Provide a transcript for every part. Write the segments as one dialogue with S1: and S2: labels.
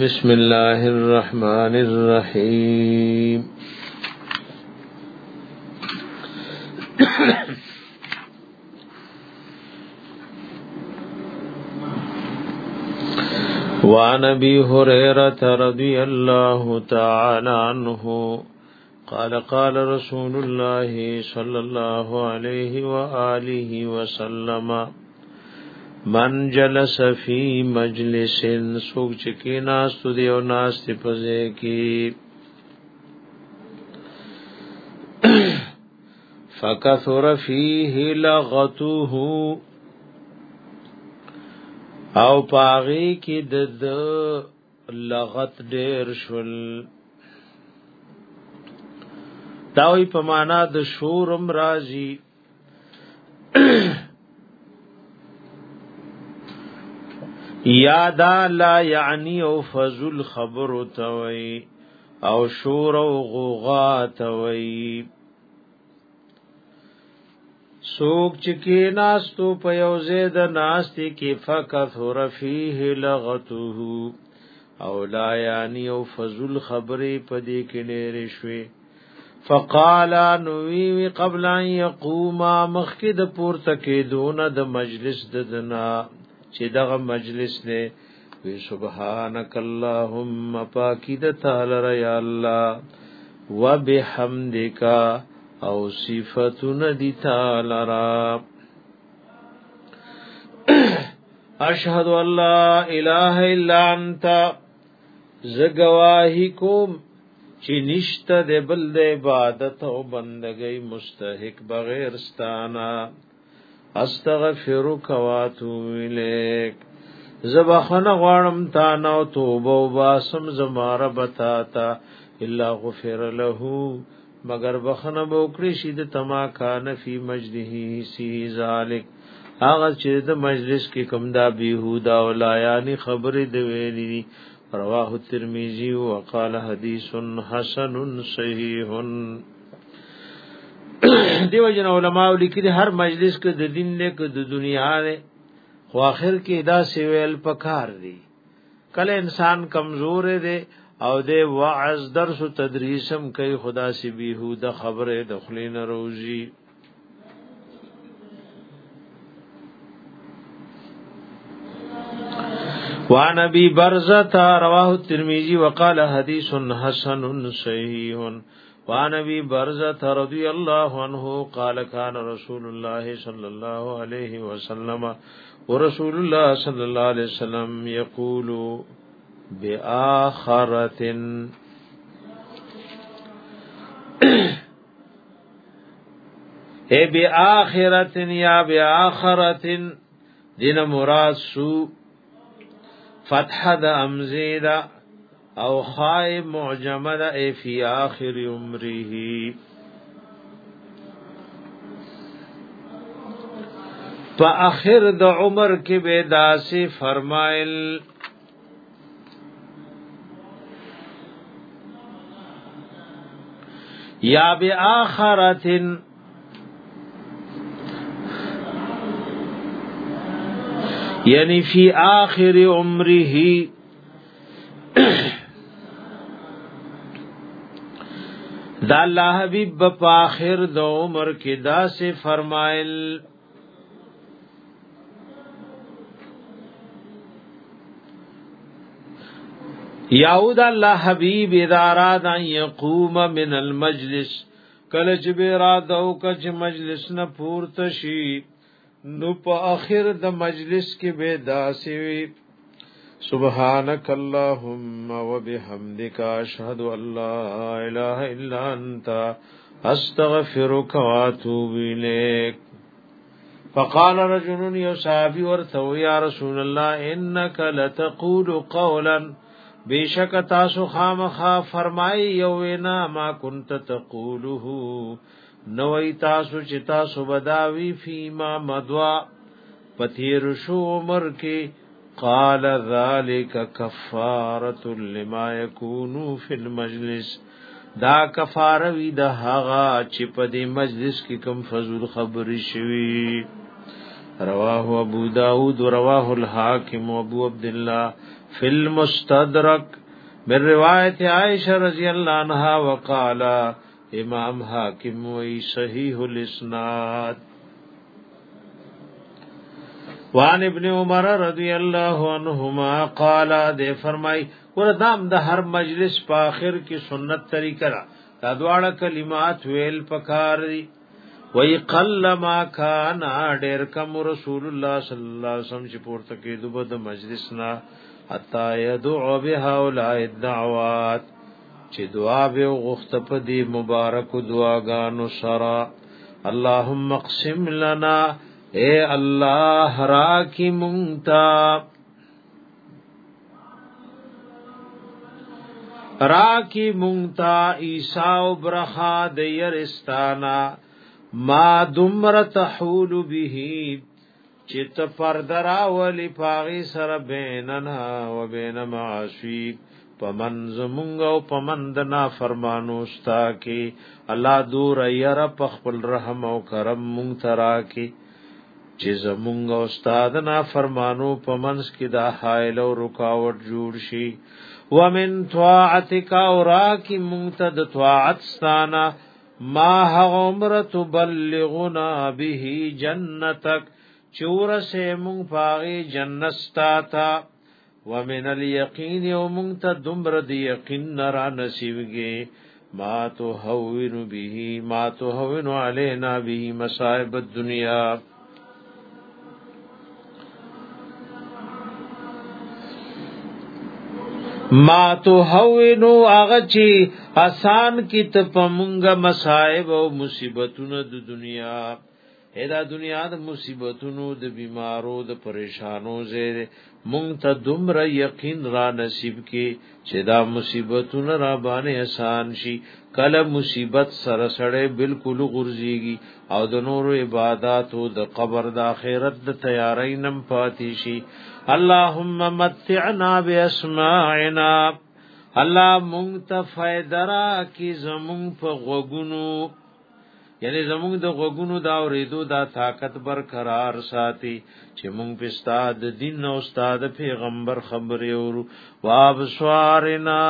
S1: بسم الله الرحمن الرحيم وعن ابي هريره رضي الله تعالى عنه قال قال رسول الله صلى الله عليه واله وسلم من جلس فی مجلس سوک چکی ناستو دی او ناستی پزے کی فکثر فیه لغتوه او پاغی کی دد لغت ډیر شول داوی په معنا د شورم راځي یادا لا یعنی او فضل خبر توي او شور او غوغا توي سوک چکی ناستو په یو زید ناستی کی فکثر فیه لغته او لا یعنی او فضل خبر پدې کې لري شوي فقال نووي قبل ان يقوم مخکد پور تکې دون د مجلس د دنا چې دغه مجلس نه وی سبحانك اللهم پاکید تعالی را یا الله وبحمدک او صفاتون دی تعالی را اشهد ان لا اله الا انت زګواہی کوم چې نشته د بل د عبادت او بندګۍ مستحق بغیر ستانه استغفرک واتوب الیک زبخنه غواړم تا نو توبه و باسم زماره بتا تا الا غفر له مگر بخنه بوکړي شي د تما کان فی مجده سی ذالک هغه چې د مجلس کې کمدا بیهودا ولایانی خبرې دی ویلي رواه ترمذی وقال حدیث حسن صحیح دیو جن علماء لیکي هر مجلس کې د دین نه کې د دنیا نه خو اخر کې دا سیویل پکار دی کله انسان کمزور دی او د وعظ درس او تدریسم کوي خدا سی بیهوده خبره دخلین روزی وعن ابي برزه رواه الترمذي وقال حديث حسن صحيح وان ابي برزه رضي الله عنه قال كان رسول الله صلى الله عليه وسلم و رسول الله صلى الله عليه وسلم يقول باخره اے بی آخرتن یا بی آخرتن دین مراد سو فتح دا امزی او خائب معجمه دا ای فی آخر عمره پا آخر د عمر کې به داسې فرمایل یا بی آخرتن یعنی فی آخر عمره دا الله حبیب په اخر د عمر کې دا سه فرمایل یعود الله حبیب ادارا د یقوم من المجلس کله چې به را د او کچ مجلس نه پورته شي نو په اخر د مجلس کې به داسې وي سبحانك اللهم وبحمدك اشهد ان لا اله الا انت استغفرك واتوب اليك فقال رجل يا صحابي ورثو يا رسول الله انك لتقول قولا بیشک تاسو خامخا فرمای یو وینا ما كنت تقوله نوې تاسو چې تاسو بداوی فيما مدوا پتیر شو عمر کې قال ذلك كفاره لما يكون في المجلس دا کفاره وی د هغه چې په دې مجلس کې کوم فزول خبري شوی رواه ابو داود رواه الحاکم ابو عبد الله فی المستدرک من روایت عائشه رضی الله عنها وقالا امام حاکم وی صحیح الاسناد وان ابن عمر رضی الله عنهما قال دے فرمای وردام د هر مجلس په اخر کې سنت طریقه را دا دواړه کلمات ویل پکار دي
S2: وی قل
S1: ما کان ډیر کم رسول الله صلی الله علیه وسلم چې پورته کې دوبه د مجلس نا حتا يدعو بها اولای الدعوات چې دعا به غخت په دې مبارک دعاګانو سره اللهم اقسم لنا اے الله را کی مونتا را کی مونتا عیسی او برخا د یرستانا ما دمر تحول به چت پر درا ولی پاغي سر بیننا و بین معاشی پمن زمونږ او پمن د نافرمانو ستا کی الله دور یره په خپل رحم او کرم مونږ ترا کی چې زمونږ استاد نه فرمانو په منس کې دا حائل او رکاوټ جوړ شي ومن طاعتک او راکی منتد طاعت ستانا ما عمر تبلغنا به جنتک چور سے مونږ پاغي جنت تا ومن اليقین او مونږ ته دمر دی یقین را نصیبږي ما تو هوینو به ما تو هوینو علینا به مصائب الدنیا ما تو هوینو هغه چې آسان کی ته پمونګه مصائب او مصیبتونه د دنیا دا دنیا د مصیبتونو د بیمارو د پریشانو زیر مونږ ته دومره یقین را نصیب کې چې دا مصیبتونه را باندې آسان شي کله مصیبت سره سره بالکل غورځيږي او د نورو عبادت او د قبر د آخرت د تیاری نم پاتې شي اللهم متعنا باسماعنا الله مونږ ته فائدرا کی زمون په غوګونو یعنی زمونږ د غوګونو دا اورېدو دا طاقت برقرار ساتي چې مونږ په استاد دین او استاد پیغمبر خبرې اورو واب سوارنا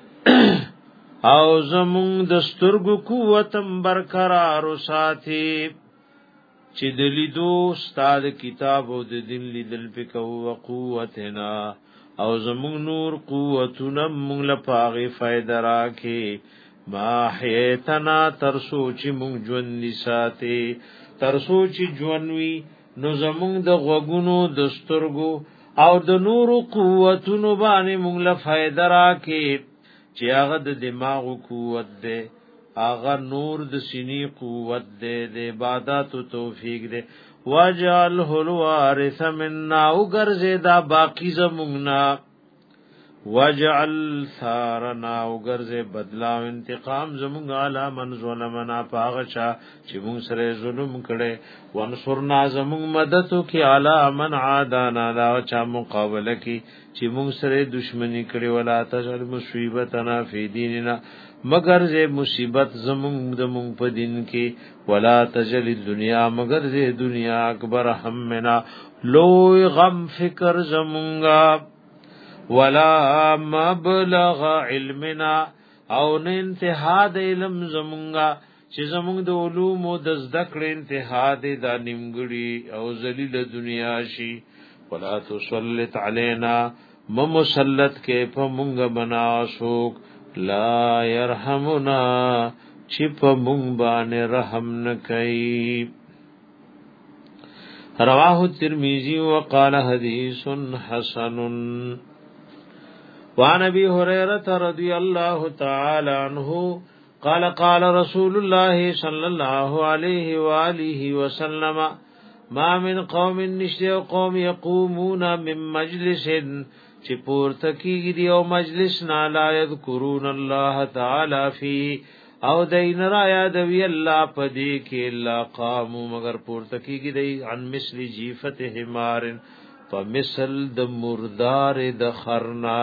S1: او زمونږ د سترګو قوتم برقرار ساتي چې د لیدو استاد کتاب او د دین لیدل په کوو قوتنا او زمونږ نور قوتونه مونږ لپاره فائدہ راکې ما حیتنا ترسو چې مونږ ژوند نساته ترسو چې ژوندوي نو زمونږ د غوګونو د سترګو او د نورو قوتونو باندې مونږ له فائدہ راکې چې هغه د دماغو قوت ده هغه نور د سینې قوت ده د عبادت او توفیق ده واجعل هو الوارث منا او ګرځه دا باقی زمونږ نه وجعل ثارنا او غرزه بدلا او انتقام زمونږ اعلی من ظلمنا پاغچا چې مونږ سره ظلم کړي وانصرنا زمونږ مدد کی اعلی من عادانا دا چا مقابله کی چې مونږ سره دشمنی کړي ولا تجل مصیبتنا فی دیننا مگر زه مصیبت زمونږ د مونږ په دین کې ولا تجل دنیا مگر زه دنیا اکبر همنا لوی غم فکر زمونږه ولا مبلغ علمنا او نه انتها د علم زمونږه چې زمونږ د علوم او د زده کړې انتها د نیمګړي او ذلیل دنیا شي ولا تسلط علينا ممسلط کې په مونږ بنا شوک لا يرحمنا چې په مونږ باندې رحم نه کوي رواه الترمذي وقال حديث حسن وعن ابي هريره رضي الله تعالى عنه قال قال رسول الله صلى الله عليه واله وسلم ما من قوم نشته قوم يقومون من مجلس چې پورته کیږي دی او مجلس نه لا یذکرون الله تعالی فی او دین را یاد وی الله پدې کې لا قام مگر پورته کیږي دی عن مثل جیفته حمارن فمثل د مردار د خرنا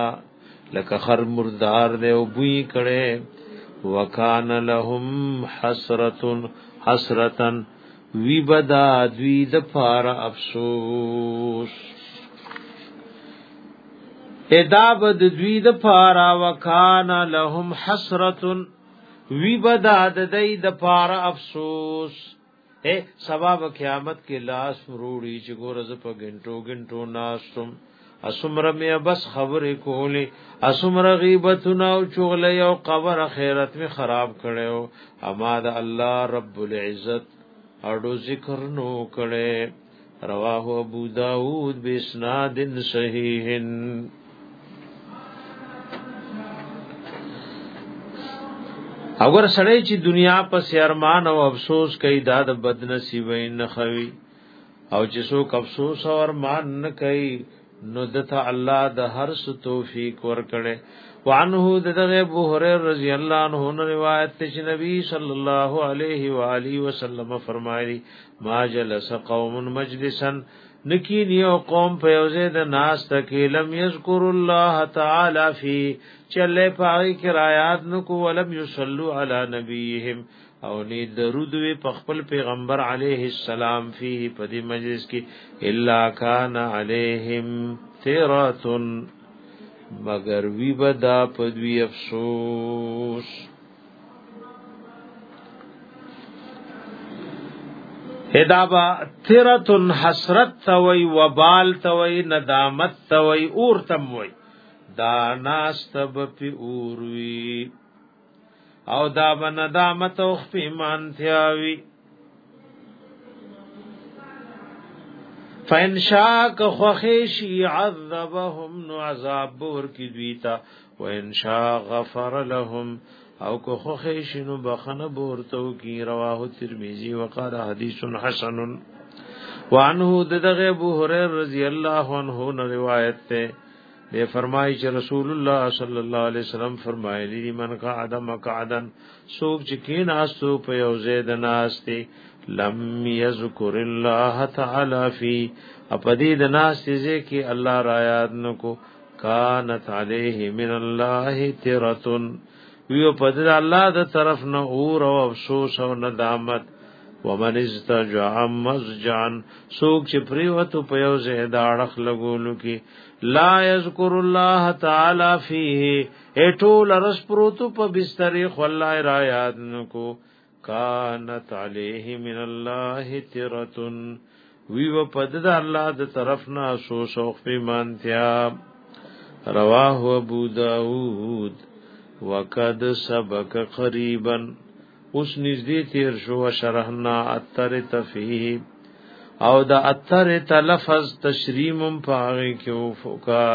S1: لکه خر مردار دی او بوی کړي وکان لهم حسرتن حسرتن وی بدا دوی د پار افسوس ادا بد دوی د پارا وکان لهم حسرتن وی بدا د دای د پار افسوس اے سبب قیامت کې لاس مروړي چې ګور ز په غنټو غنټو ناسم اسمر می بس خبرې کولې اسمر غیبتنا او چغلې او قبر خیرت می خراب کړو اما د الله رب العزت اړو ذکر نو کړې رواه ابو داود بسناد صحیح اگر سړی چې دنیا په ارمان او افسوس کوي دا د بدنصیبین نه خوي او چې څوک افسوس او ارمان نه کوي نو دته الله د هر څه توفیق ورکړي وعنه دغه ابو هريره رضی الله عنه روایت ته چې نبی صلی الله علیه و آله وسلم فرمایلی ما جلس قوم مجلسا نکی نیو قوم په یوزه د ناس تکي لم یذکر الله تعالی فی چله پای کرایات نو کو ولم یصلوا علی نبیهم او لی درود وی په خپل پیغمبر علیه السلام فيه په دې مجلس کې الا کان علیہم ثراتن مگر وی بدا پدوی افسوس هدابا ثراتن حسرت توي وبال توي ندامت توي اور تموي دا ناستب پی اوروی او دا به ندامت او خپیمان تیاوی فانشاک خوخیشی عذبهم نو عذاب بور کی دویتا وانشا غفر لهم او کو خوخیشی نو بخن بورتو کی رواه ترمیزی وقال حدیث حسن وعنه ددغ ابو هريره رضی الله عنه روایت ته اے فرمایي چې رسول الله صلی الله علیه وسلم فرمایلی دی من کا ادم قعدن سوق چې کین استو په یو زید ناشتي لم یذکر الله تعالی فی اپدې د ناشتي کې الله را یاد نکو کانت علیه من الله ترتن ویو پدې الله د طرف نه اور او افسوس او ندامت ومن استجع مزجعا سوک چې پریوتو په یو ځای دا اړخ لګولو کې لا یذکر الله تعالی فیه اټول رس پروتو په بستر خلای را یاد نکو کانت علیه من الله ترتن وی و پد د الله د طرف نه سو شوق پیمانتیا رواه ابو داود وقد سبق قریبا اوس نږدې تیر شو شرحنا اثر تفیه او دا اثر تلفظ تشریمم پاغه کې وفقا